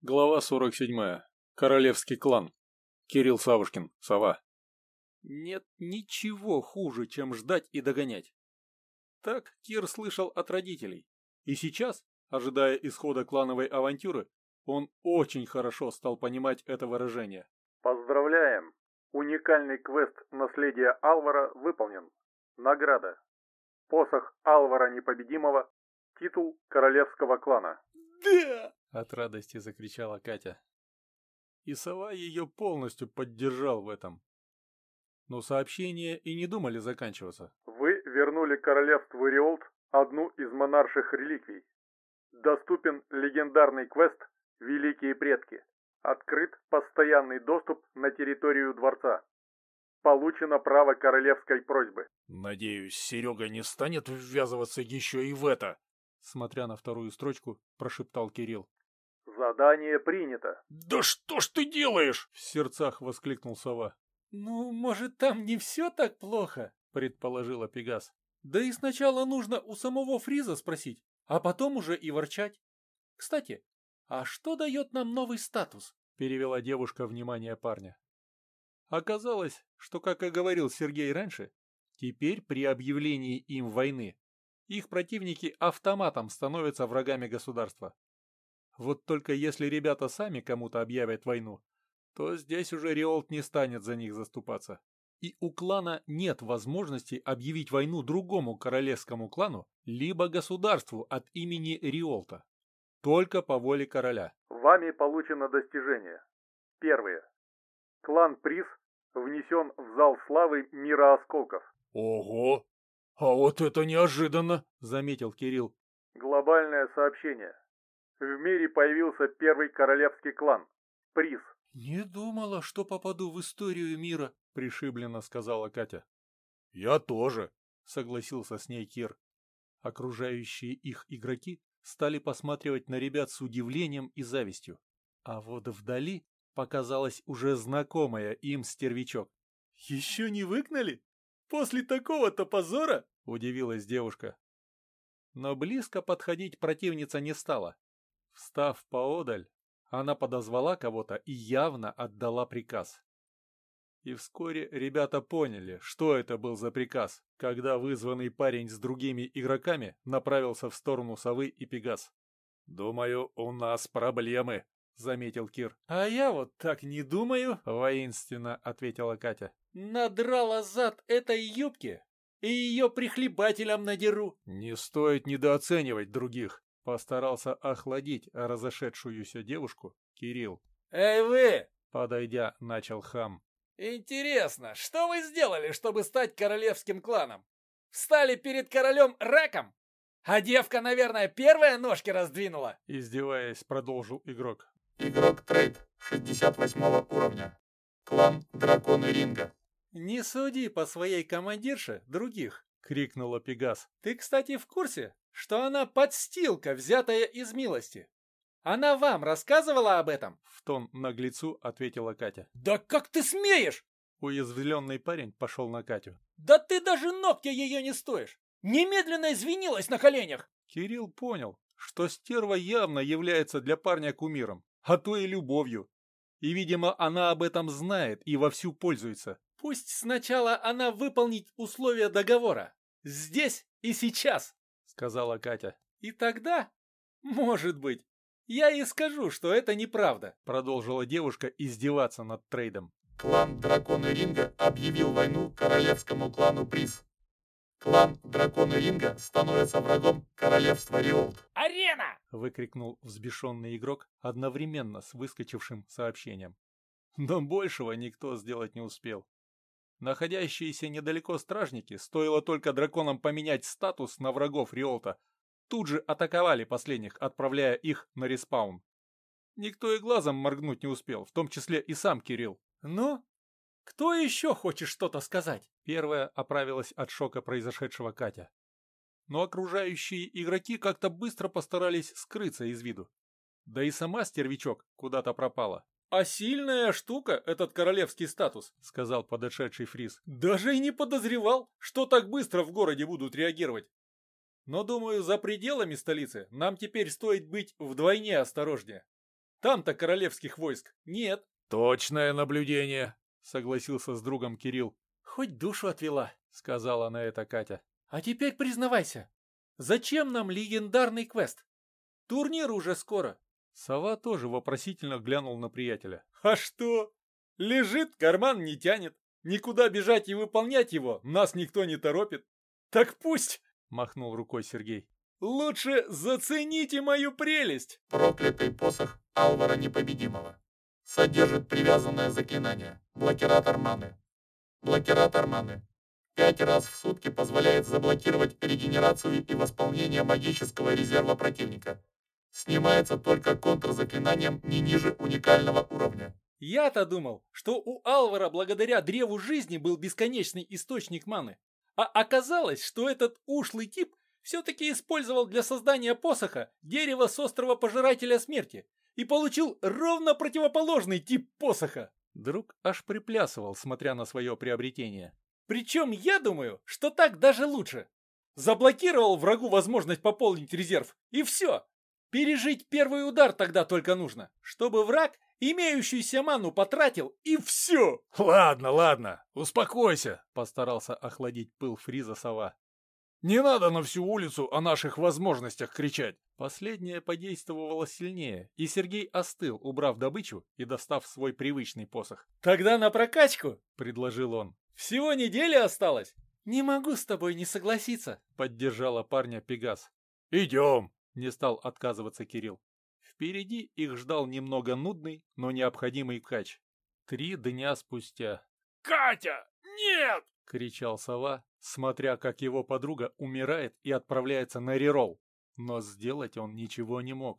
Глава 47. Королевский клан. Кирилл Савушкин. Сова. Нет ничего хуже, чем ждать и догонять. Так Кир слышал от родителей. И сейчас, ожидая исхода клановой авантюры, он очень хорошо стал понимать это выражение. Поздравляем! Уникальный квест «Наследие Алвара» выполнен. Награда. Посох Алвара Непобедимого. Титул королевского клана. «Да!» — от радости закричала Катя. И сова ее полностью поддержал в этом. Но сообщения и не думали заканчиваться. Вы вернули королевству Риолт одну из монарших реликвий. Доступен легендарный квест «Великие предки». Открыт постоянный доступ на территорию дворца. Получено право королевской просьбы. Надеюсь, Серега не станет ввязываться еще и в это, смотря на вторую строчку, прошептал Кирилл. Задание принято. Да что ж ты делаешь? В сердцах воскликнул сова. Ну, может, там не все так плохо, предположила Пегас. Да и сначала нужно у самого Фриза спросить, а потом уже и ворчать. Кстати, а что дает нам новый статус? Перевела девушка внимание парня. Оказалось, что, как и говорил Сергей раньше, теперь при объявлении им войны их противники автоматом становятся врагами государства. Вот только если ребята сами кому-то объявят войну, то здесь уже Риолт не станет за них заступаться. И у клана нет возможности объявить войну другому королевскому клану, либо государству от имени Риолта. Только по воле короля. Вами получено достижение. Первое. Клан Приз внесен в зал славы мира осколков. Ого! А вот это неожиданно, заметил Кирилл. Глобальное сообщение. В мире появился первый королевский клан. Приз. Не думала, что попаду в историю мира, пришибленно сказала Катя. Я тоже, согласился с ней Кир. Окружающие их игроки стали посматривать на ребят с удивлением и завистью. А вот вдали показалась уже знакомая им стервячок. «Еще не выгнали?» После такого-то позора?» – удивилась девушка. Но близко подходить противница не стала. Встав поодаль, она подозвала кого-то и явно отдала приказ. И вскоре ребята поняли, что это был за приказ, когда вызванный парень с другими игроками направился в сторону совы и пегас. «Думаю, у нас проблемы», — заметил Кир. «А я вот так не думаю», — воинственно ответила Катя. Надрала зад этой юбки и ее прихлебателям надеру. Не стоит недооценивать других, постарался охладить разошедшуюся девушку Кирилл. Эй вы! Подойдя, начал хам. Интересно, что вы сделали, чтобы стать королевским кланом? Встали перед королем раком? А девка, наверное, первая ножки раздвинула? Издеваясь, продолжил игрок. Игрок трейд 68 уровня. Клан Драконы Ринга. «Не суди по своей командирше других!» — крикнула Пегас. «Ты, кстати, в курсе, что она подстилка, взятая из милости?» «Она вам рассказывала об этом?» — в тон наглецу ответила Катя. «Да как ты смеешь?» Уязвленный парень пошел на Катю. «Да ты даже ногтя ее не стоишь! Немедленно извинилась на коленях!» Кирилл понял, что стерва явно является для парня кумиром, а то и любовью. И, видимо, она об этом знает и вовсю пользуется. Пусть сначала она выполнит условия договора. Здесь и сейчас, сказала Катя. И тогда, может быть, я и скажу, что это неправда, продолжила девушка издеваться над трейдом. Клан Драконы Ринга объявил войну королевскому клану Приз. Клан Драконы Ринга становится врагом королевства Риолт. «Арена!» — выкрикнул взбешенный игрок одновременно с выскочившим сообщением. Но большего никто сделать не успел. Находящиеся недалеко стражники, стоило только драконам поменять статус на врагов Риолта, тут же атаковали последних, отправляя их на респаун. Никто и глазом моргнуть не успел, в том числе и сам Кирилл. «Ну, кто еще хочет что-то сказать?» Первая оправилась от шока произошедшего Катя. Но окружающие игроки как-то быстро постарались скрыться из виду. Да и сама стервячок куда-то пропала. «А сильная штука этот королевский статус», — сказал подошедший Фриз. «Даже и не подозревал, что так быстро в городе будут реагировать. Но, думаю, за пределами столицы нам теперь стоит быть вдвойне осторожнее. Там-то королевских войск нет. Точное наблюдение, согласился с другом Кирилл. Хоть душу отвела, сказала на это Катя. А теперь признавайся, зачем нам легендарный квест? Турнир уже скоро. Сова тоже вопросительно глянул на приятеля. А что? Лежит, карман не тянет. Никуда бежать и выполнять его нас никто не торопит. Так пусть, махнул рукой Сергей. Лучше зацените мою прелесть. Проклятый посох Алвара Непобедимого. Содержит привязанное заклинание. Блокиратор маны. Блокиратор маны. Пять раз в сутки позволяет заблокировать регенерацию и восполнение магического резерва противника. Снимается только контрзаклинанием не ниже уникального уровня. Я-то думал, что у Алвара благодаря древу жизни был бесконечный источник маны. А оказалось, что этот ушлый тип все-таки использовал для создания посоха дерево с острова Пожирателя Смерти и получил ровно противоположный тип посоха. Друг аж приплясывал, смотря на свое приобретение. Причем я думаю, что так даже лучше. Заблокировал врагу возможность пополнить резерв, и все. Пережить первый удар тогда только нужно, чтобы враг имеющуюся ману потратил, и все. Ладно, ладно, успокойся, постарался охладить пыл Фриза сова. Не надо на всю улицу о наших возможностях кричать. Последнее подействовало сильнее, и Сергей остыл, убрав добычу и достав свой привычный посох. «Тогда на прокачку!» — предложил он. «Всего неделя осталось!» «Не могу с тобой не согласиться!» — поддержала парня Пегас. «Идем!» — не стал отказываться Кирилл. Впереди их ждал немного нудный, но необходимый кач. Три дня спустя. «Катя! Нет!» — кричал сова, смотря как его подруга умирает и отправляется на реролл. Но сделать он ничего не мог.